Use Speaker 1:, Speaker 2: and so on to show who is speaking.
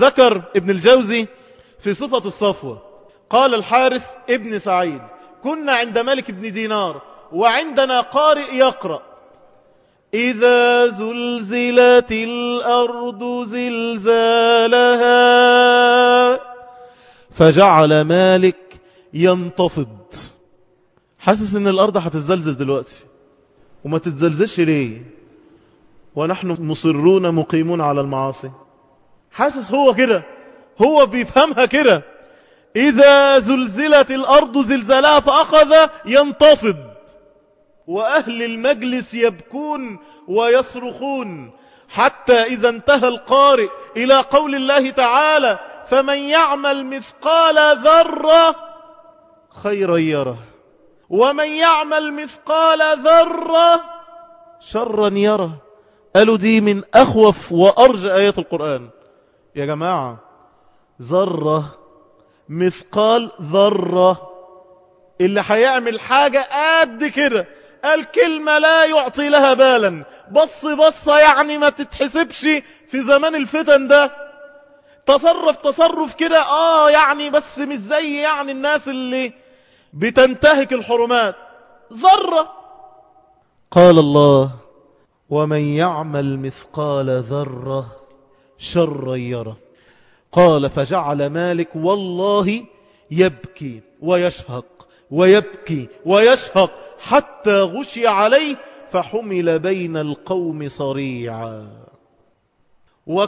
Speaker 1: ذكر ابن الجوزي في صفة الصفوة قال الحارث ابن سعيد كنا عند ملك بن دينار وعندنا قارئ يقرأ إذا زلزلت الأرض زلزالها فجعل مالك ينتفض. حاسس إن الأرض هتتزلزل دلوقتي وما تتزلزلش ليه؟ ونحن مصرون مقيمون على المعاصي. حاسس هو كده. هو بيفهمها كده. إذا زلزلت الأرض زلزالها فأخذ ينتفض. وأهل المجلس يبكون ويصرخون. حتى إذا انتهى القارئ إلى قول الله تعالى فمن يعمل مثقال ذرة خيرا يره. ومن يعمل مثقال ذرة شرا يره. قالوا دي من أخوف وأرجى آيات القرآن. يا جماعة ذرة مثقال ذرة. اللي هيعمل حاجة قد كده الكلمة لا يعطي لها بالا. بص بصة يعني ما تتحسبش في زمان الفتن ده. تصرف تصرف كده آه يعني بس مش زي يعني الناس اللي بتنتهك الحرمات. ذرة. قال الله ومن يعمل مثقال ذرة شرا يره قال فجعل مالك والله يبكي ويشهق ويبكي ويشهق حتى غشي عليه فحمل بين القوم صريعا. و...